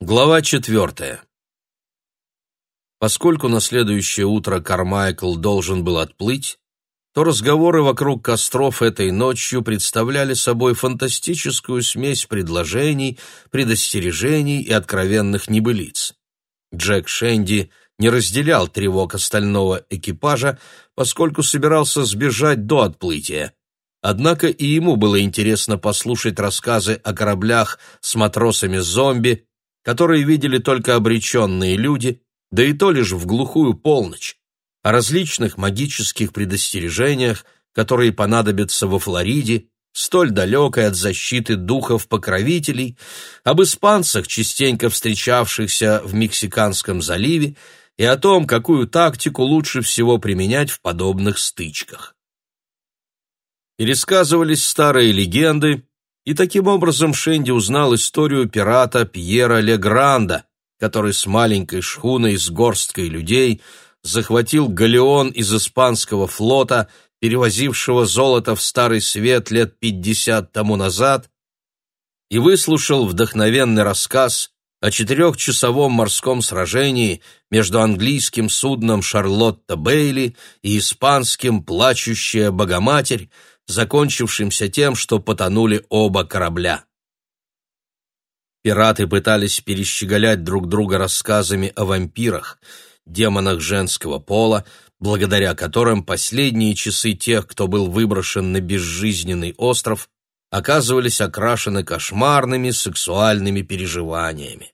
Глава четвертая. Поскольку на следующее утро Кармайкл должен был отплыть, то разговоры вокруг костров этой ночью представляли собой фантастическую смесь предложений, предостережений и откровенных небылиц. Джек Шенди не разделял тревог остального экипажа, поскольку собирался сбежать до отплытия. Однако и ему было интересно послушать рассказы о кораблях с матросами-зомби, которые видели только обреченные люди, да и то лишь в глухую полночь, о различных магических предостережениях, которые понадобятся во Флориде, столь далекой от защиты духов-покровителей, об испанцах, частенько встречавшихся в Мексиканском заливе, и о том, какую тактику лучше всего применять в подобных стычках. Пересказывались старые легенды, и таким образом Шенди узнал историю пирата Пьера Легранда, который с маленькой шхуной с горсткой людей захватил галеон из испанского флота, перевозившего золото в Старый Свет лет пятьдесят тому назад, и выслушал вдохновенный рассказ о четырехчасовом морском сражении между английским судном «Шарлотта Бейли» и испанским «Плачущая Богоматерь», закончившимся тем, что потонули оба корабля. Пираты пытались перещеголять друг друга рассказами о вампирах, демонах женского пола, благодаря которым последние часы тех, кто был выброшен на безжизненный остров, оказывались окрашены кошмарными сексуальными переживаниями.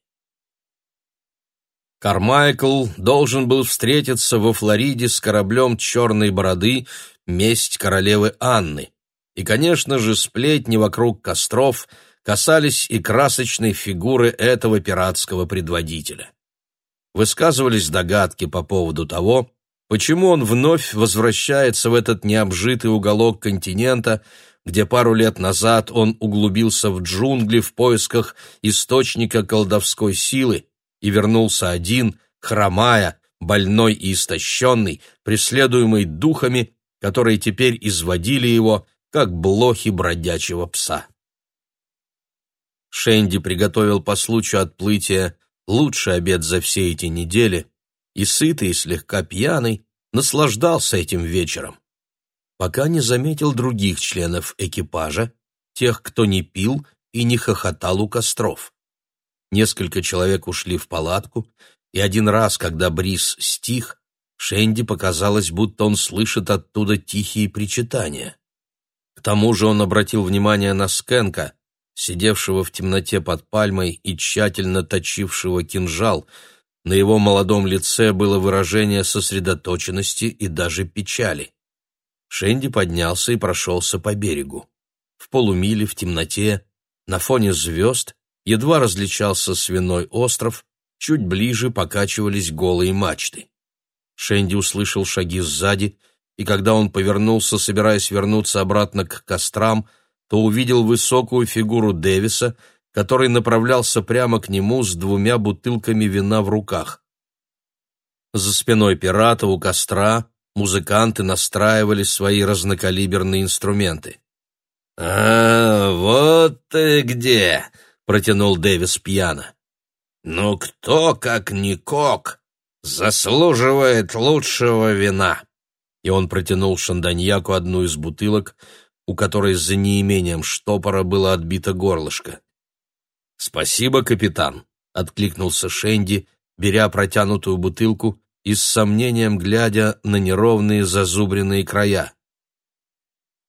Кармайкл должен был встретиться во Флориде с кораблем «Черной бороды» месть королевы Анны. И, конечно же, сплетни вокруг костров касались и красочной фигуры этого пиратского предводителя. Высказывались догадки по поводу того, почему он вновь возвращается в этот необжитый уголок континента, где пару лет назад он углубился в джунгли в поисках источника колдовской силы и вернулся один, хромая, больной и истощенный, преследуемый духами, которые теперь изводили его, как блохи бродячего пса. Шенди приготовил по случаю отплытия лучший обед за все эти недели и, сытый и слегка пьяный, наслаждался этим вечером, пока не заметил других членов экипажа, тех, кто не пил и не хохотал у костров. Несколько человек ушли в палатку, и один раз, когда бриз стих, Шенди показалось, будто он слышит оттуда тихие причитания. К тому же он обратил внимание на Скенка, сидевшего в темноте под пальмой и тщательно точившего кинжал. На его молодом лице было выражение сосредоточенности и даже печали. Шенди поднялся и прошелся по берегу. В полумиле, в темноте, на фоне звезд едва различался свиной остров, чуть ближе покачивались голые мачты. Шенди услышал шаги сзади, и когда он повернулся, собираясь вернуться обратно к кострам, то увидел высокую фигуру Дэвиса, который направлялся прямо к нему с двумя бутылками вина в руках. За спиной пирата у костра музыканты настраивали свои разнокалиберные инструменты. «А, вот ты где!» — протянул Дэвис пьяно. «Ну кто, как не Кок, заслуживает лучшего вина!» И он протянул Шанданьяку одну из бутылок, у которой за неимением штопора было отбито горлышко. «Спасибо, капитан», — откликнулся Шенди, беря протянутую бутылку и с сомнением глядя на неровные зазубренные края.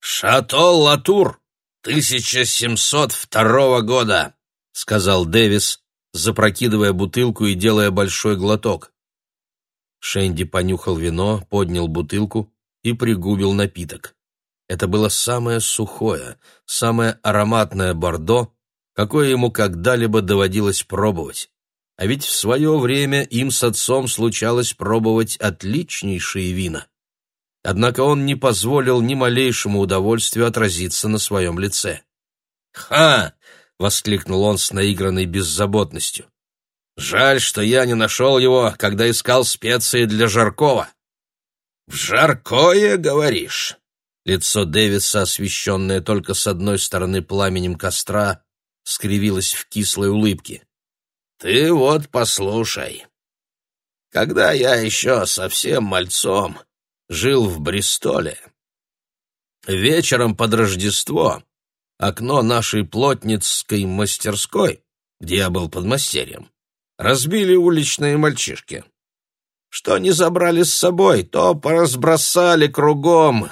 «Шато Латур, 1702 года», — сказал Дэвис, запрокидывая бутылку и делая большой глоток. Шенди понюхал вино, поднял бутылку и пригубил напиток. Это было самое сухое, самое ароматное бордо, какое ему когда-либо доводилось пробовать. А ведь в свое время им с отцом случалось пробовать отличнейшие вина. Однако он не позволил ни малейшему удовольствию отразиться на своем лице. «Ха!» — воскликнул он с наигранной беззаботностью. Жаль, что я не нашел его, когда искал специи для жаркого. В жаркое, говоришь? Лицо Дэвиса, освещенное только с одной стороны пламенем костра, скривилось в кислой улыбке. Ты вот послушай. Когда я еще совсем мальцом жил в Бристоле, вечером под Рождество окно нашей плотницкой мастерской, где я был подмастерьем, разбили уличные мальчишки. Что не забрали с собой, то поразбросали кругом.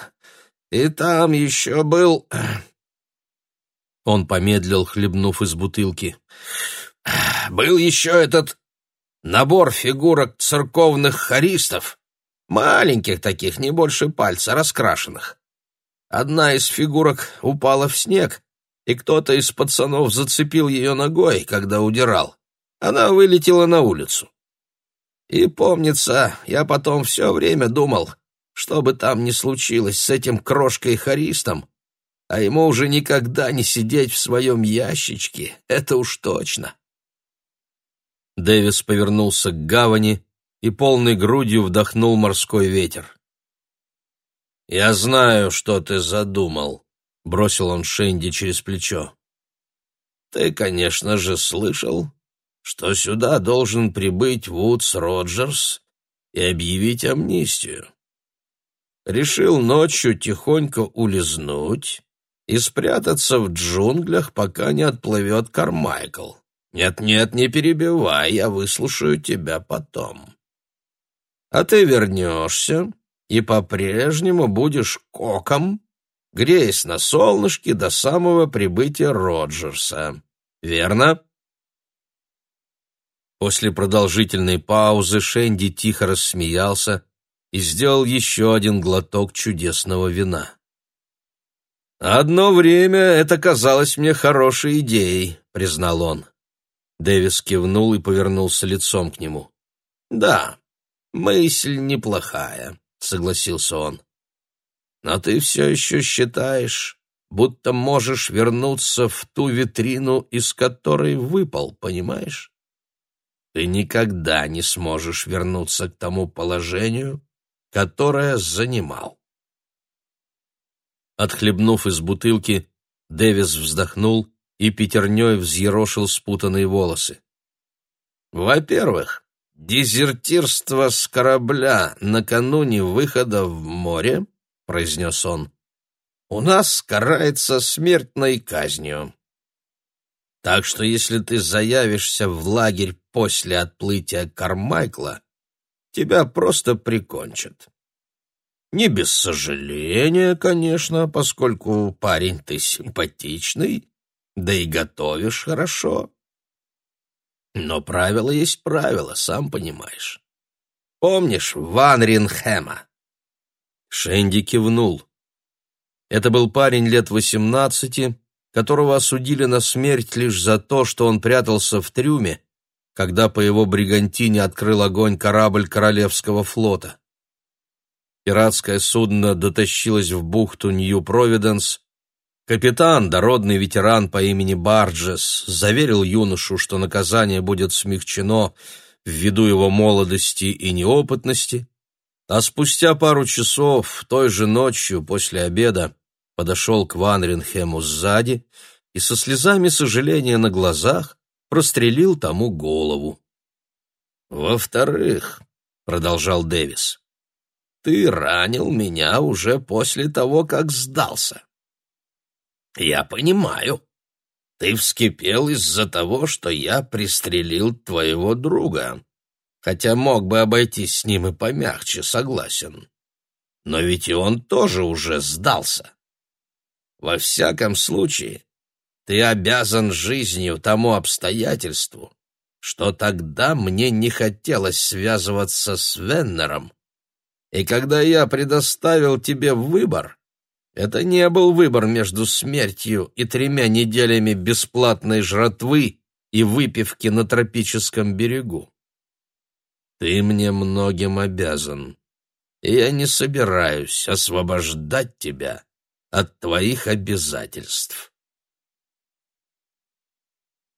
И там еще был... Он помедлил, хлебнув из бутылки. Был еще этот набор фигурок церковных хористов, маленьких таких, не больше пальца, раскрашенных. Одна из фигурок упала в снег, и кто-то из пацанов зацепил ее ногой, когда удирал. Она вылетела на улицу. И, помнится, я потом все время думал, что бы там ни случилось с этим крошкой-хористом, а ему уже никогда не сидеть в своем ящичке, это уж точно. Дэвис повернулся к гавани и полной грудью вдохнул морской ветер. «Я знаю, что ты задумал», — бросил он Шенди через плечо. «Ты, конечно же, слышал, что сюда должен прибыть Вудс Роджерс и объявить амнистию. Решил ночью тихонько улизнуть и спрятаться в джунглях, пока не отплывет Кармайкл. Нет-нет, не перебивай, я выслушаю тебя потом. А ты вернешься и по-прежнему будешь коком, греясь на солнышке до самого прибытия Роджерса. Верно? После продолжительной паузы Шенди тихо рассмеялся и сделал еще один глоток чудесного вина. «Одно время это казалось мне хорошей идеей», — признал он. Дэвис кивнул и повернулся лицом к нему. «Да, мысль неплохая», — согласился он. «Но ты все еще считаешь, будто можешь вернуться в ту витрину, из которой выпал, понимаешь? Ты никогда не сможешь вернуться к тому положению, которое занимал». Отхлебнув из бутылки, Дэвис вздохнул и пятерней взъерошил спутанные волосы. «Во-первых, дезертирство с корабля накануне выхода в море, — произнес он, — у нас карается смертной казнью. Так что если ты заявишься в лагерь после отплытия Кармайкла, тебя просто прикончат. Не без сожаления, конечно, поскольку парень ты симпатичный, да и готовишь хорошо. Но правило есть правило, сам понимаешь. Помнишь Ван Ринхэма?» Шенди кивнул. Это был парень лет восемнадцати, которого осудили на смерть лишь за то, что он прятался в трюме, когда по его бригантине открыл огонь корабль Королевского флота. Пиратское судно дотащилось в бухту Нью-Провиденс, Капитан, дородный ветеран по имени Барджес, заверил юношу, что наказание будет смягчено ввиду его молодости и неопытности, а спустя пару часов, той же ночью после обеда, подошел к Ванренхему сзади и со слезами сожаления на глазах прострелил тому голову. «Во-вторых», — продолжал Дэвис, — «ты ранил меня уже после того, как сдался». Я понимаю. Ты вскипел из-за того, что я пристрелил твоего друга. Хотя мог бы обойтись с ним и помягче, согласен. Но ведь и он тоже уже сдался. Во всяком случае, ты обязан жизнью тому обстоятельству, что тогда мне не хотелось связываться с Веннером. И когда я предоставил тебе выбор, это не был выбор между смертью и тремя неделями бесплатной жратвы и выпивки на тропическом берегу. Ты мне многим обязан, и я не собираюсь освобождать тебя от твоих обязательств.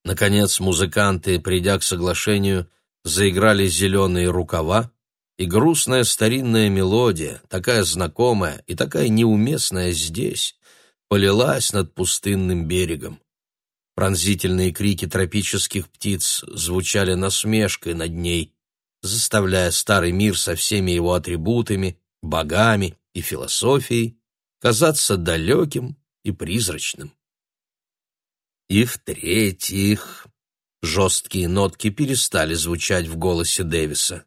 Наконец музыканты, придя к соглашению, заиграли «Зеленые рукава», и грустная старинная мелодия, такая знакомая и такая неуместная здесь, полилась над пустынным берегом. Пронзительные крики тропических птиц звучали насмешкой над ней, заставляя старый мир со всеми его атрибутами, богами и философией казаться далеким и призрачным. И в-третьих, жесткие нотки перестали звучать в голосе Дэвиса.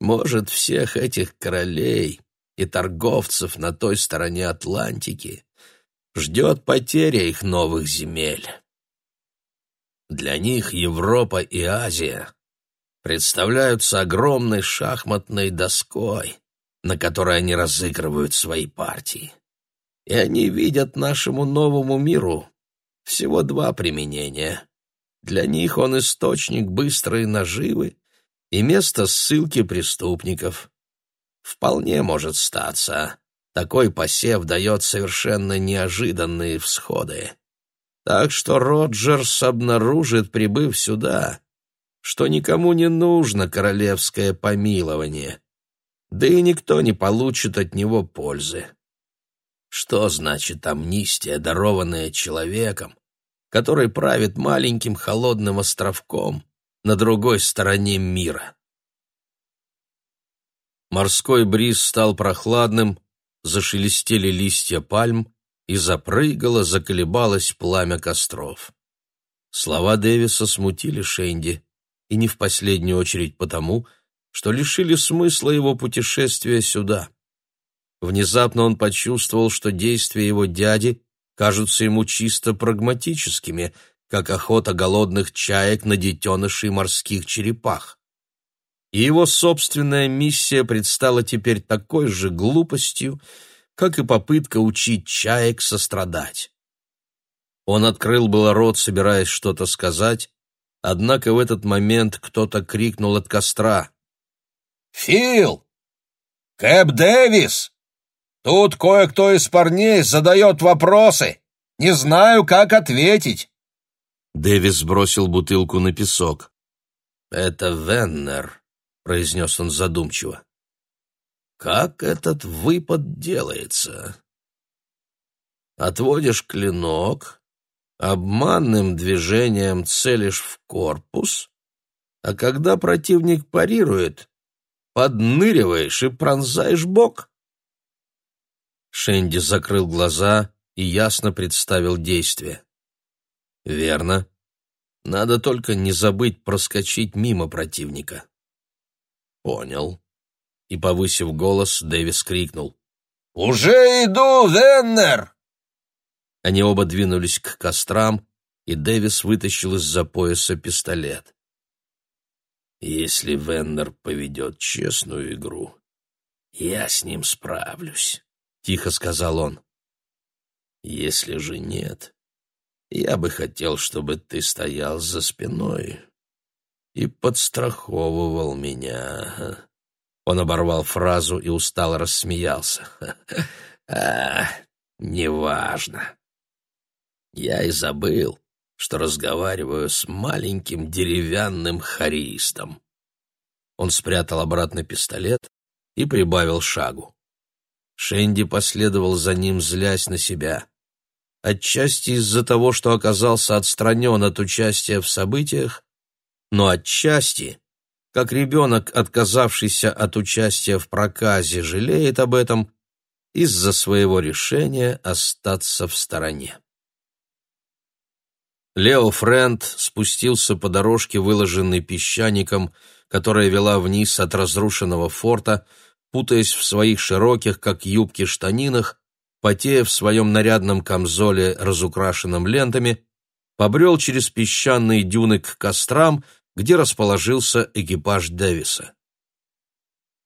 Может, всех этих королей и торговцев на той стороне Атлантики ждет потеря их новых земель. Для них Европа и Азия представляются огромной шахматной доской, на которой они разыгрывают свои партии. И они видят нашему новому миру всего два применения. Для них он источник быстрой наживы и место ссылки преступников. Вполне может статься. Такой посев дает совершенно неожиданные всходы. Так что Роджерс обнаружит, прибыв сюда, что никому не нужно королевское помилование, да и никто не получит от него пользы. Что значит амнистия, дарованная человеком, который правит маленьким холодным островком на другой стороне мира? Морской бриз стал прохладным, зашелестели листья пальм, и запрыгало, заколебалось пламя костров. Слова Дэвиса смутили Шенди, и не в последнюю очередь потому, что лишили смысла его путешествия сюда. Внезапно он почувствовал, что действия его дяди кажутся ему чисто прагматическими, как охота голодных чаек на детенышей морских черепах. И его собственная миссия предстала теперь такой же глупостью, как и попытка учить чаек сострадать. Он открыл было рот, собираясь что-то сказать, однако в этот момент кто-то крикнул от костра. «Фил! Кэп Дэвис! Тут кое-кто из парней задает вопросы. Не знаю, как ответить». Дэвис бросил бутылку на песок. «Это Веннер», — произнес он задумчиво. Как этот выпад делается? Отводишь клинок, обманным движением целишь в корпус, а когда противник парирует, подныриваешь и пронзаешь бок. Шенди закрыл глаза и ясно представил действие. Верно. Надо только не забыть проскочить мимо противника. Понял и, повысив голос, Дэвис крикнул. «Уже иду, Веннер!» Они оба двинулись к кострам, и Дэвис вытащил из-за пояса пистолет. «Если Веннер поведет честную игру, я с ним справлюсь», — тихо сказал он. «Если же нет, я бы хотел, чтобы ты стоял за спиной и подстраховывал меня». Он оборвал фразу и устало рассмеялся. «А, неважно. Я и забыл, что разговариваю с маленьким деревянным харистом». Он спрятал обратно пистолет и прибавил шагу. Шенди последовал за ним, злясь на себя. Отчасти из-за того, что оказался отстранен от участия в событиях, но отчасти как ребенок, отказавшийся от участия в проказе, жалеет об этом из-за своего решения остаться в стороне. Лео Френд спустился по дорожке, выложенной песчаником, которая вела вниз от разрушенного форта, путаясь в своих широких, как юбки, штанинах, потея в своем нарядном камзоле, разукрашенном лентами, побрел через песчаные дюны к кострам — где расположился экипаж Дэвиса.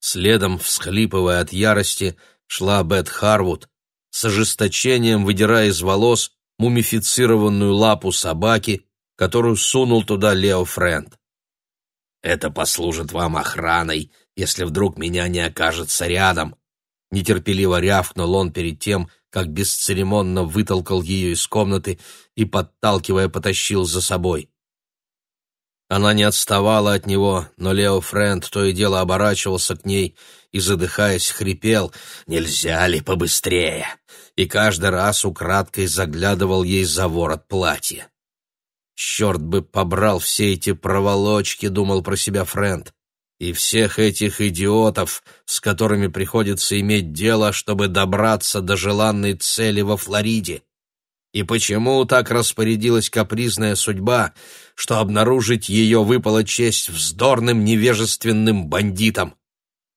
Следом, всхлипывая от ярости, шла Бет Харвуд, с ожесточением выдирая из волос мумифицированную лапу собаки, которую сунул туда Лео Френд. «Это послужит вам охраной, если вдруг меня не окажется рядом», нетерпеливо рявкнул он перед тем, как бесцеремонно вытолкал ее из комнаты и, подталкивая, потащил за собой. Она не отставала от него, но Лео Френд то и дело оборачивался к ней и, задыхаясь, хрипел «Нельзя ли побыстрее?» и каждый раз украдкой заглядывал ей за ворот платья. Черт бы побрал все эти проволочки, думал про себя Фрэнд, и всех этих идиотов, с которыми приходится иметь дело, чтобы добраться до желанной цели во Флориде. И почему так распорядилась капризная судьба, что обнаружить ее выпала честь вздорным невежественным бандитам?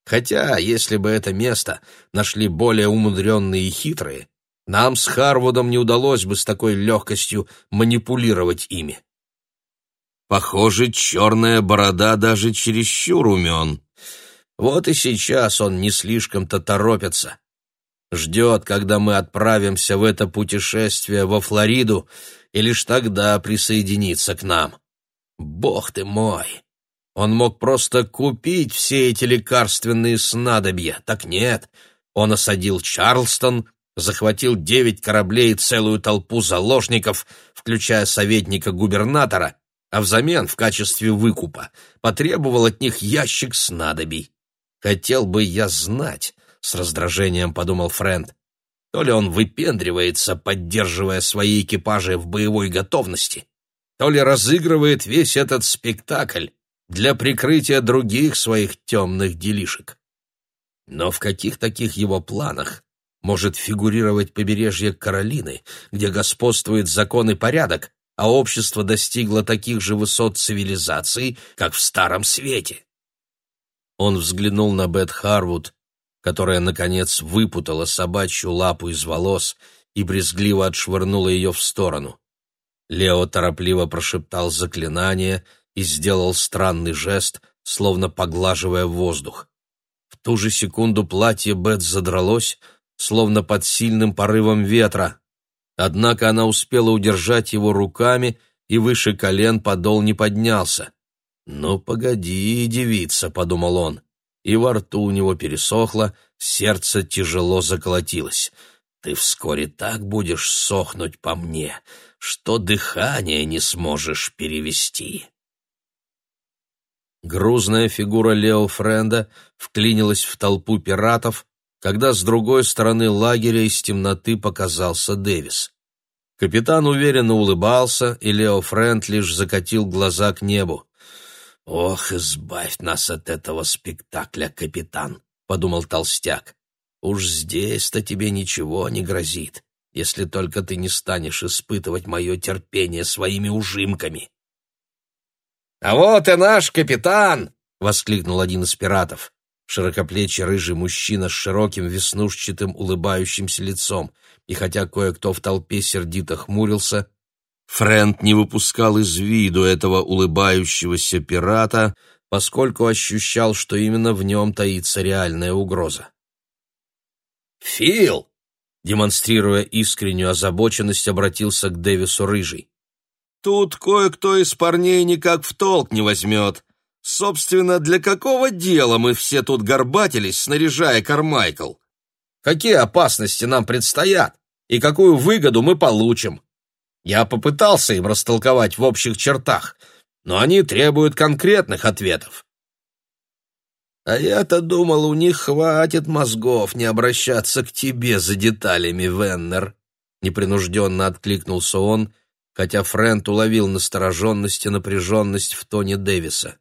Хотя, если бы это место нашли более умудренные и хитрые, нам с Харвудом не удалось бы с такой легкостью манипулировать ими. Похоже, черная борода даже чересчур умен. Вот и сейчас он не слишком-то торопится ждет, когда мы отправимся в это путешествие во Флориду, и лишь тогда присоединится к нам. Бог ты мой! Он мог просто купить все эти лекарственные снадобья. Так нет, он осадил Чарлстон, захватил девять кораблей и целую толпу заложников, включая советника губернатора, а взамен, в качестве выкупа, потребовал от них ящик снадобий. Хотел бы я знать, с раздражением подумал Фрэнд. То ли он выпендривается, поддерживая свои экипажи в боевой готовности, то ли разыгрывает весь этот спектакль для прикрытия других своих темных делишек. Но в каких таких его планах может фигурировать побережье Каролины, где господствует закон и порядок, а общество достигло таких же высот цивилизации, как в Старом Свете? Он взглянул на Бет Харвуд, которая, наконец, выпутала собачью лапу из волос и брезгливо отшвырнула ее в сторону. Лео торопливо прошептал заклинание и сделал странный жест, словно поглаживая воздух. В ту же секунду платье Бет задралось, словно под сильным порывом ветра. Однако она успела удержать его руками, и выше колен подол не поднялся. «Ну, погоди, девица», — подумал он, и во рту у него пересохло, сердце тяжело заколотилось. «Ты вскоре так будешь сохнуть по мне, что дыхание не сможешь перевести». Грузная фигура Лео Френда вклинилась в толпу пиратов, когда с другой стороны лагеря из темноты показался Дэвис. Капитан уверенно улыбался, и Лео Френд лишь закатил глаза к небу. «Ох, избавь нас от этого спектакля, капитан!» — подумал толстяк. «Уж здесь-то тебе ничего не грозит, если только ты не станешь испытывать мое терпение своими ужимками». «А вот и наш капитан!» — воскликнул один из пиратов. Широкоплечий рыжий мужчина с широким веснушчатым улыбающимся лицом, и хотя кое-кто в толпе сердито хмурился, Фрэнд не выпускал из виду этого улыбающегося пирата, поскольку ощущал, что именно в нем таится реальная угроза. «Фил!» — демонстрируя искреннюю озабоченность, обратился к Дэвису Рыжий. «Тут кое-кто из парней никак в толк не возьмет. Собственно, для какого дела мы все тут горбатились, снаряжая Кармайкл? Какие опасности нам предстоят и какую выгоду мы получим?» Я попытался им растолковать в общих чертах, но они требуют конкретных ответов. А я-то думал, у них хватит мозгов не обращаться к тебе за деталями, Веннер. Непринужденно откликнулся он, хотя Фрэнт уловил настороженность и напряженность в тоне Дэвиса.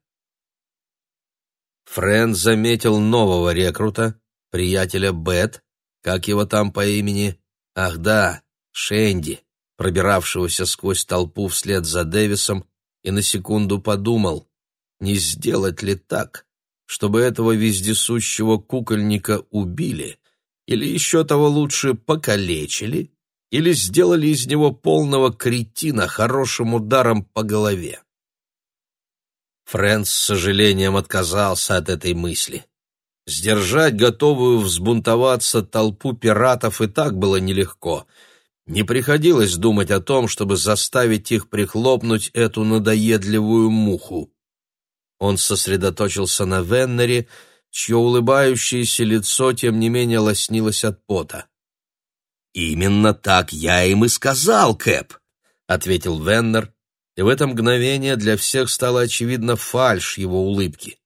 Фрэнт заметил нового рекрута, приятеля Бет, как его там по имени? Ах да, Шенди пробиравшегося сквозь толпу вслед за Дэвисом, и на секунду подумал, не сделать ли так, чтобы этого вездесущего кукольника убили, или еще того лучше покалечили, или сделали из него полного кретина хорошим ударом по голове. Фрэнс с сожалением отказался от этой мысли. Сдержать готовую взбунтоваться толпу пиратов и так было нелегко — не приходилось думать о том, чтобы заставить их прихлопнуть эту надоедливую муху. Он сосредоточился на Веннере, чье улыбающееся лицо, тем не менее, лоснилось от пота. «Именно так я им и сказал, Кэп», — ответил Веннер, и в это мгновение для всех стала очевидна фальшь его улыбки.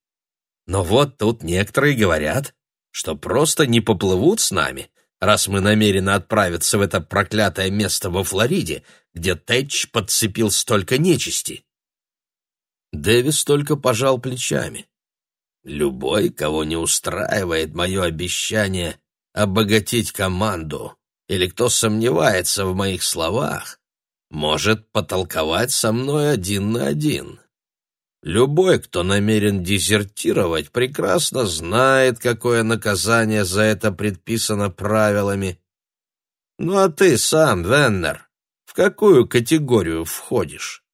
«Но вот тут некоторые говорят, что просто не поплывут с нами, раз мы намерены отправиться в это проклятое место во Флориде, где Тэтч подцепил столько нечисти?» Дэвис только пожал плечами. «Любой, кого не устраивает мое обещание обогатить команду, или кто сомневается в моих словах, может потолковать со мной один на один. Любой, кто намерен дезертировать, прекрасно знает, какое наказание за это предписано правилами. Ну а ты сам, Веннер, в какую категорию входишь?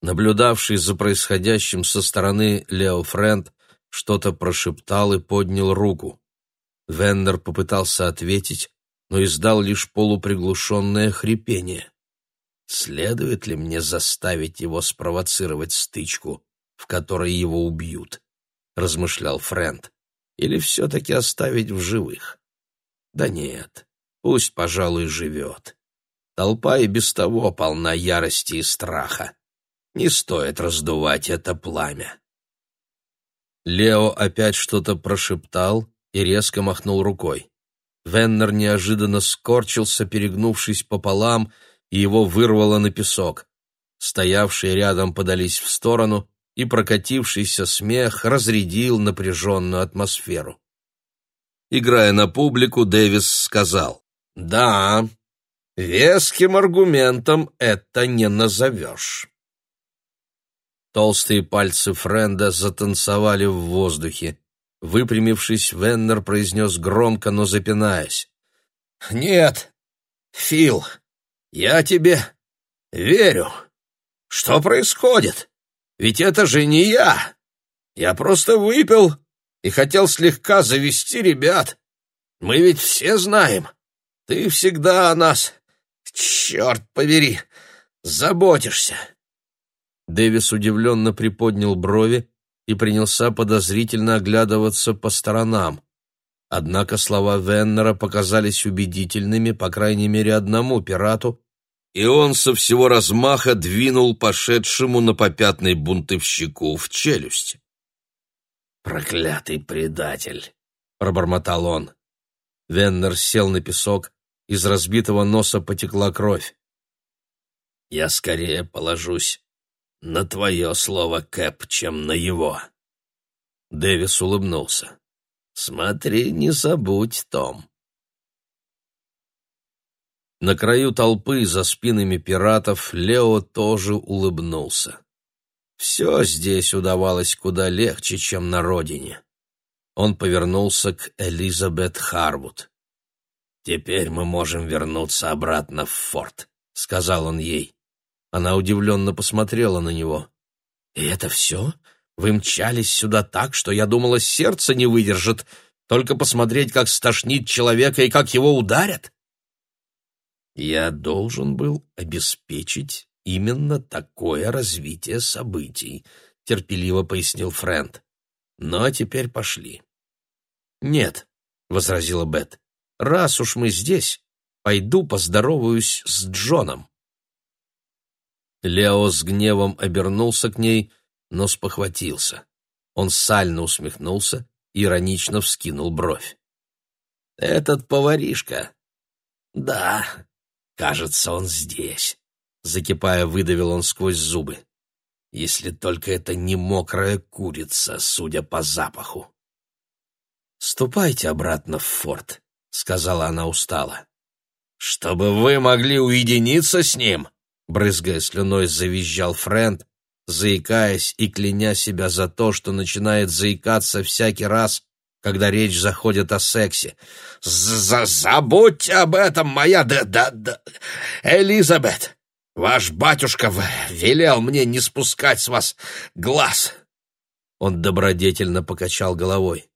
Наблюдавший за происходящим со стороны Лео Френд что-то прошептал и поднял руку. Веннер попытался ответить, но издал лишь полуприглушенное хрипение. Следует ли мне заставить его спровоцировать стычку, в которой его убьют? размышлял Фрэнд. Или все-таки оставить в живых? Да нет, пусть, пожалуй, живет. Толпа и без того полна ярости и страха. Не стоит раздувать это пламя. Лео опять что-то прошептал и резко махнул рукой. Веннер неожиданно скорчился, перегнувшись пополам, и его вырвало на песок. Стоявшие рядом подались в сторону, и прокатившийся смех разрядил напряженную атмосферу. Играя на публику, Дэвис сказал, «Да, веским аргументом это не назовешь». Толстые пальцы Френда затанцевали в воздухе. Выпрямившись, Веннер произнес громко, но запинаясь. «Нет, Фил, я тебе верю. Что происходит? Ведь это же не я. Я просто выпил и хотел слегка завести ребят. Мы ведь все знаем. Ты всегда о нас, черт побери, заботишься». Дэвис удивленно приподнял брови, и принялся подозрительно оглядываться по сторонам. Однако слова Веннера показались убедительными, по крайней мере, одному пирату, и он со всего размаха двинул пошедшему на попятный бунтовщику в челюсть. «Проклятый предатель!» — пробормотал он. Веннер сел на песок, из разбитого носа потекла кровь. «Я скорее положусь на твое слово, Кэп, чем на его. Дэвис улыбнулся. Смотри, не забудь, Том. На краю толпы за спинами пиратов Лео тоже улыбнулся. Все здесь удавалось куда легче, чем на родине. Он повернулся к Элизабет Харвуд. «Теперь мы можем вернуться обратно в форт», — сказал он ей. Она удивленно посмотрела на него. «И это все? Вы мчались сюда так, что я думала, сердце не выдержит, только посмотреть, как стошнит человека и как его ударят?» «Я должен был обеспечить именно такое развитие событий», — терпеливо пояснил Фрэнд. «Ну, а теперь пошли». «Нет», — возразила Бет, — «раз уж мы здесь, пойду поздороваюсь с Джоном». Лео с гневом обернулся к ней, но спохватился. Он сально усмехнулся иронично вскинул бровь. «Этот поваришка?» «Да, кажется, он здесь», — закипая, выдавил он сквозь зубы. «Если только это не мокрая курица, судя по запаху». «Ступайте обратно в форт», — сказала она устало. «Чтобы вы могли уединиться с ним?» Брызгая слюной, завизжал Фрэнд, заикаясь и кляня себя за то, что начинает заикаться всякий раз, когда речь заходит о сексе. З «Забудьте об этом, моя да-да-да... Элизабет! Ваш батюшка велел мне не спускать с вас глаз!» Он добродетельно покачал головой.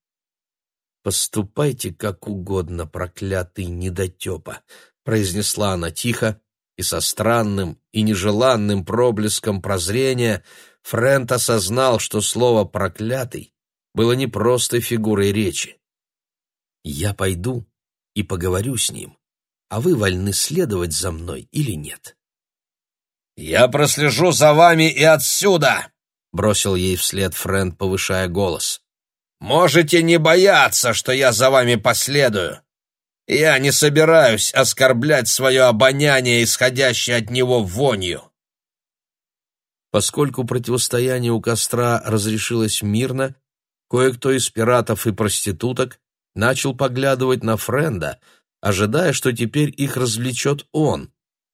«Поступайте как угодно, проклятый недотепа», — произнесла она тихо, и со странным и нежеланным проблеском прозрения Френт осознал, что слово «проклятый» было не просто фигурой речи. «Я пойду и поговорю с ним, а вы вольны следовать за мной или нет». «Я прослежу за вами и отсюда!» — бросил ей вслед Фрэнд, повышая голос. «Можете не бояться, что я за вами последую. Я не собираюсь оскорблять свое обоняние, исходящее от него вонью. Поскольку противостояние у костра разрешилось мирно, кое-кто из пиратов и проституток начал поглядывать на Френда, ожидая, что теперь их развлечет он,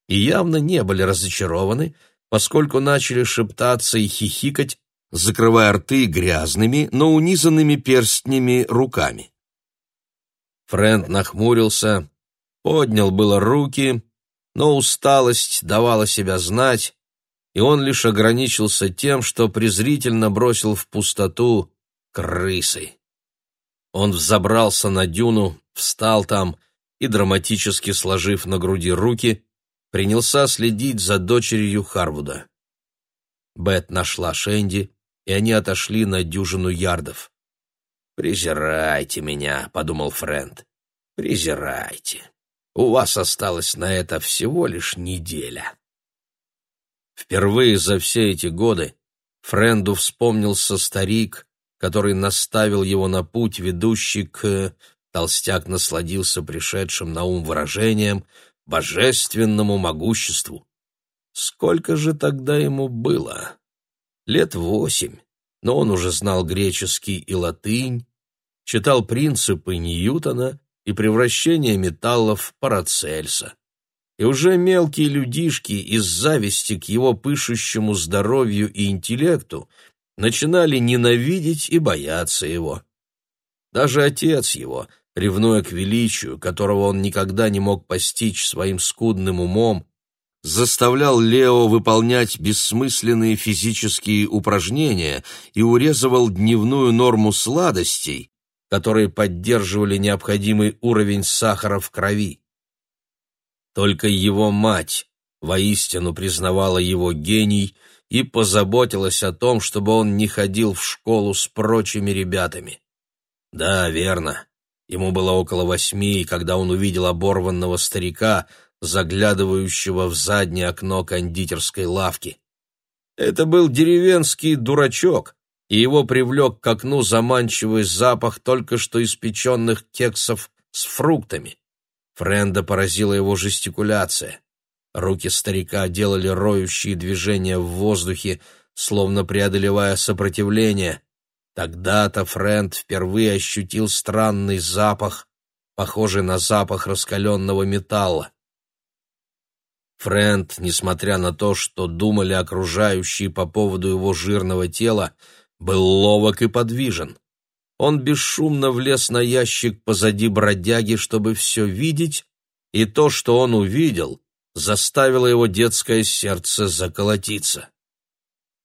и явно не были разочарованы, поскольку начали шептаться и хихикать, закрывая рты грязными, но унизанными перстнями руками. Фрэнд нахмурился, поднял было руки, но усталость давала себя знать, и он лишь ограничился тем, что презрительно бросил в пустоту крысы. Он взобрался на дюну, встал там и, драматически сложив на груди руки, принялся следить за дочерью Харвуда. Бет нашла Шенди, и они отошли на дюжину ярдов. «Презирайте меня», — подумал Фрэнд. «Презирайте. У вас осталось на это всего лишь неделя». Впервые за все эти годы Френду вспомнился старик, который наставил его на путь, ведущий к... Толстяк насладился пришедшим на ум выражением «божественному могуществу». Сколько же тогда ему было? Лет восемь, но он уже знал греческий и латынь, читал принципы Ньютона и превращение металлов Парацельса и уже мелкие людишки из зависти к его пышущему здоровью и интеллекту начинали ненавидеть и бояться его. Даже отец его, ревнуя к величию, которого он никогда не мог постичь своим скудным умом, заставлял Лео выполнять бессмысленные физические упражнения и урезывал дневную норму сладостей, которые поддерживали необходимый уровень сахара в крови. Только его мать воистину признавала его гений и позаботилась о том, чтобы он не ходил в школу с прочими ребятами. Да, верно. Ему было около восьми, когда он увидел оборванного старика, заглядывающего в заднее окно кондитерской лавки. Это был деревенский дурачок, и его привлек к окну заманчивый запах только что испеченных кексов с фруктами. Френда поразила его жестикуляция. Руки старика делали роющие движения в воздухе, словно преодолевая сопротивление. Тогда-то Френд впервые ощутил странный запах, похожий на запах раскаленного металла. Френд, несмотря на то, что думали окружающие по поводу его жирного тела, был ловок и подвижен. Он бесшумно влез на ящик позади бродяги, чтобы все видеть, и то, что он увидел, заставило его детское сердце заколотиться.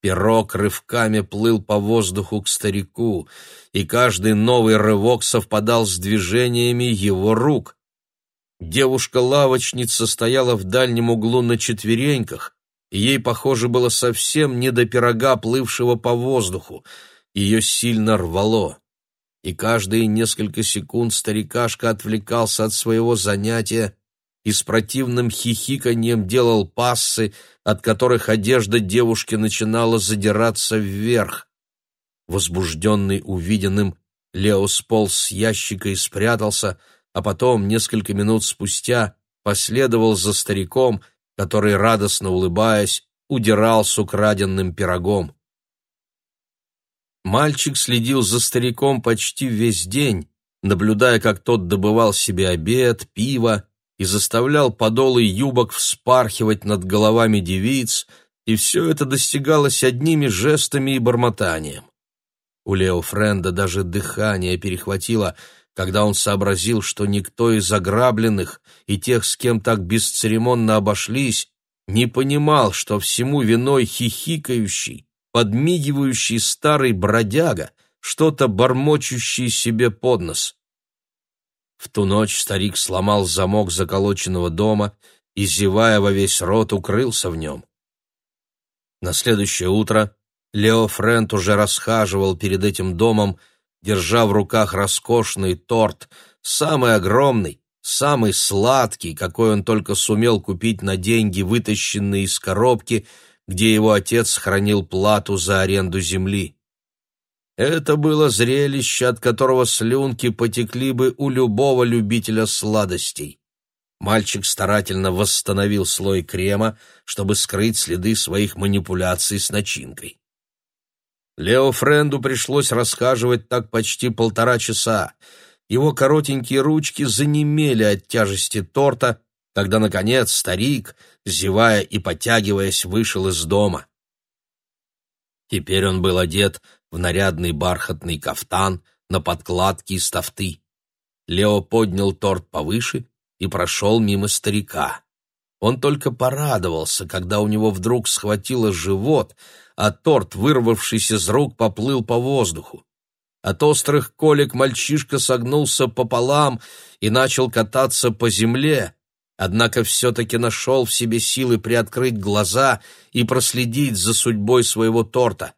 Пирог рывками плыл по воздуху к старику, и каждый новый рывок совпадал с движениями его рук. Девушка-лавочница стояла в дальнем углу на четвереньках, и ей, похоже, было совсем не до пирога, плывшего по воздуху. Ее сильно рвало и каждые несколько секунд старикашка отвлекался от своего занятия и с противным хихиканьем делал пассы, от которых одежда девушки начинала задираться вверх. Возбужденный увиденным, Лео сполз с ящика и спрятался, а потом, несколько минут спустя, последовал за стариком, который, радостно улыбаясь, удирал с украденным пирогом. Мальчик следил за стариком почти весь день, наблюдая, как тот добывал себе обед, пиво и заставлял подолы юбок вспархивать над головами девиц, и все это достигалось одними жестами и бормотанием. У Лео Френда даже дыхание перехватило, когда он сообразил, что никто из ограбленных и тех, с кем так бесцеремонно обошлись, не понимал, что всему виной хихикающий, подмигивающий старый бродяга, что-то бормочущий себе под нос. В ту ночь старик сломал замок заколоченного дома и, зевая во весь рот, укрылся в нем. На следующее утро Лео Френт уже расхаживал перед этим домом, держа в руках роскошный торт, самый огромный, самый сладкий, какой он только сумел купить на деньги, вытащенные из коробки — где его отец хранил плату за аренду земли. Это было зрелище, от которого слюнки потекли бы у любого любителя сладостей. Мальчик старательно восстановил слой крема, чтобы скрыть следы своих манипуляций с начинкой. Лео Френду пришлось расхаживать так почти полтора часа. Его коротенькие ручки занемели от тяжести торта, когда, наконец, старик, зевая и потягиваясь, вышел из дома. Теперь он был одет в нарядный бархатный кафтан на подкладке из тафты. Лео поднял торт повыше и прошел мимо старика. Он только порадовался, когда у него вдруг схватило живот, а торт, вырвавшись из рук, поплыл по воздуху. От острых колик мальчишка согнулся пополам и начал кататься по земле, однако все-таки нашел в себе силы приоткрыть глаза и проследить за судьбой своего торта.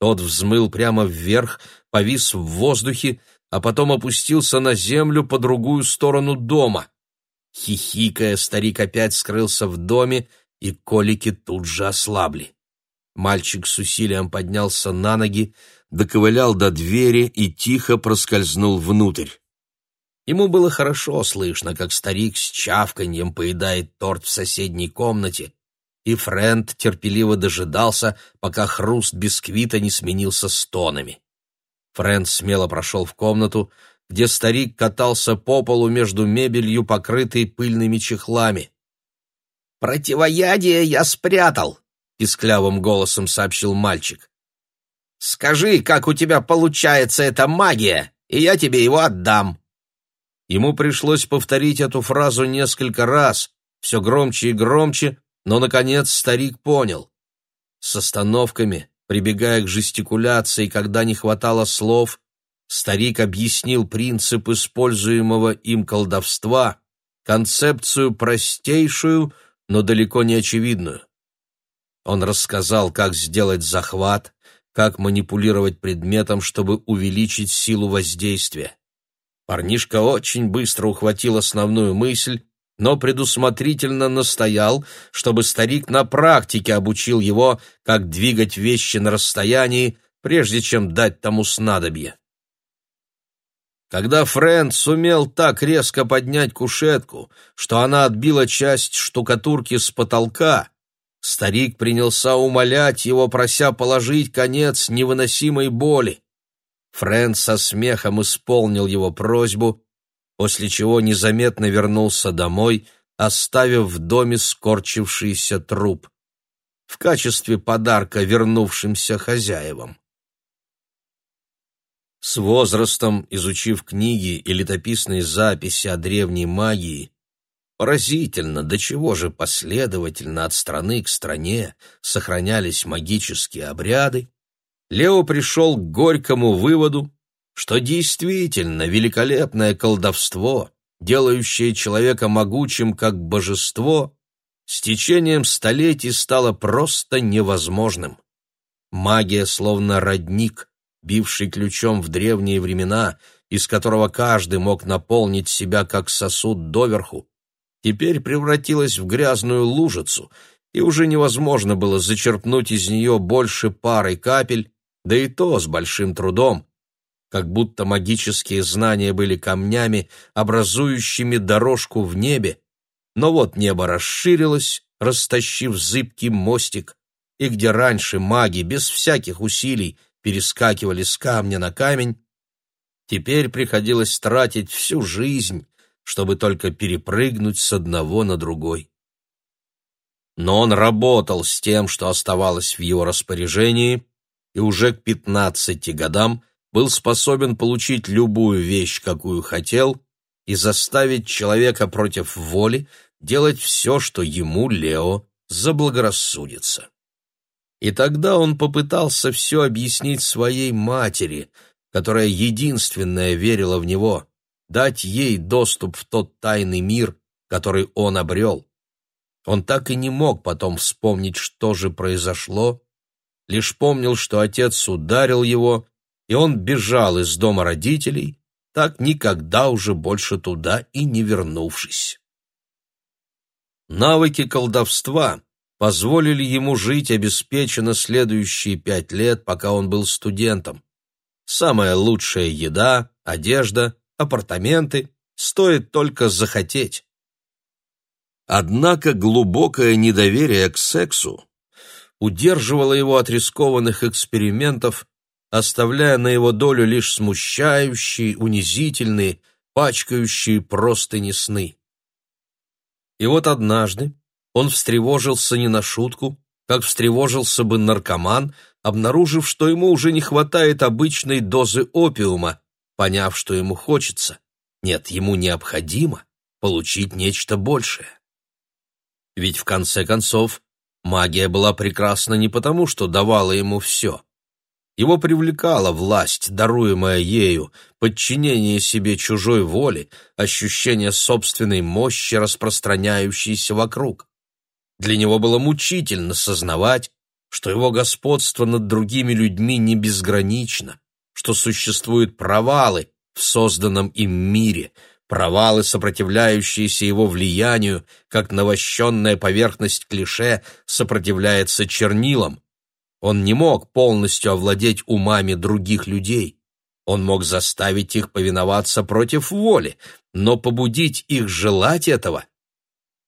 Тот взмыл прямо вверх, повис в воздухе, а потом опустился на землю по другую сторону дома. Хихикая, старик опять скрылся в доме, и колики тут же ослабли. Мальчик с усилием поднялся на ноги, доковылял до двери и тихо проскользнул внутрь. Ему было хорошо слышно, как старик с чавканьем поедает торт в соседней комнате, и Фрэнд терпеливо дожидался, пока хруст бисквита не сменился стонами. Фрэнд смело прошел в комнату, где старик катался по полу между мебелью, покрытой пыльными чехлами. «Противоядие я спрятал», — писклявым голосом сообщил мальчик. «Скажи, как у тебя получается эта магия, и я тебе его отдам». Ему пришлось повторить эту фразу несколько раз, все громче и громче, но, наконец, старик понял. С остановками, прибегая к жестикуляции, когда не хватало слов, старик объяснил принцип используемого им колдовства, концепцию простейшую, но далеко не очевидную. Он рассказал, как сделать захват, как манипулировать предметом, чтобы увеличить силу воздействия. Парнишка очень быстро ухватил основную мысль но предусмотрительно настоял, чтобы старик на практике обучил его, как двигать вещи на расстоянии, прежде чем дать тому снадобье. Когда Фрэнд сумел так резко поднять кушетку, что она отбила часть штукатурки с потолка, старик принялся умолять его, прося положить конец невыносимой боли. Фрэнд со смехом исполнил его просьбу после чего незаметно вернулся домой, оставив в доме скорчившийся труп в качестве подарка вернувшимся хозяевам. С возрастом, изучив книги и летописные записи о древней магии, поразительно, до чего же последовательно от страны к стране сохранялись магические обряды, Лео пришел к горькому выводу, что действительно великолепное колдовство, делающее человека могучим как божество, с течением столетий стало просто невозможным. Магия словно родник, бивший ключом в древние времена, из которого каждый мог наполнить себя как сосуд доверху, теперь превратилась в грязную лужицу, и уже невозможно было зачерпнуть из нее больше пары капель, да и то с большим трудом, как будто магические знания были камнями, образующими дорожку в небе, но вот небо расширилось, растащив зыбкий мостик, и где раньше маги без всяких усилий перескакивали с камня на камень, теперь приходилось тратить всю жизнь, чтобы только перепрыгнуть с одного на другой. Но он работал с тем, что оставалось в его распоряжении, и уже к пятнадцати годам был способен получить любую вещь, какую хотел, и заставить человека против воли делать все, что ему, Лео, заблагорассудится. И тогда он попытался все объяснить своей матери, которая единственная верила в него, дать ей доступ в тот тайный мир, который он обрел. Он так и не мог потом вспомнить, что же произошло, лишь помнил, что отец ударил его, и он бежал из дома родителей, так никогда уже больше туда и не вернувшись. Навыки колдовства позволили ему жить обеспеченно следующие пять лет, пока он был студентом. самая лучшая еда, одежда, апартаменты, стоит только захотеть. Однако глубокое недоверие к сексу удерживало его от рискованных экспериментов, оставляя на его долю лишь смущающие, унизительные, пачкающие простыни сны. И вот однажды он встревожился не на шутку, как встревожился бы наркоман, обнаружив, что ему уже не хватает обычной дозы опиума, поняв, что ему хочется, нет, ему необходимо получить нечто большее. Ведь в конце концов магия была прекрасна не потому, что давала ему все. Его привлекала власть, даруемая ею, подчинение себе чужой воле, ощущение собственной мощи, распространяющейся вокруг. Для него было мучительно сознавать, что его господство над другими людьми не безгранично, что существуют провалы в созданном им мире, провалы, сопротивляющиеся его влиянию, как навощенная поверхность клише сопротивляется чернилам. Он не мог полностью овладеть умами других людей. Он мог заставить их повиноваться против воли, но побудить их желать этого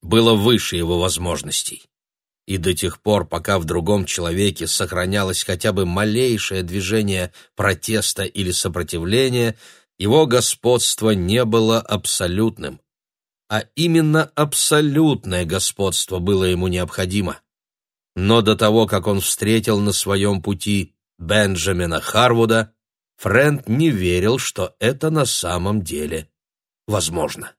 было выше его возможностей. И до тех пор, пока в другом человеке сохранялось хотя бы малейшее движение протеста или сопротивления, его господство не было абсолютным. А именно абсолютное господство было ему необходимо. Но до того, как он встретил на своем пути Бенджамина Харвуда, Фрэнд не верил, что это на самом деле возможно.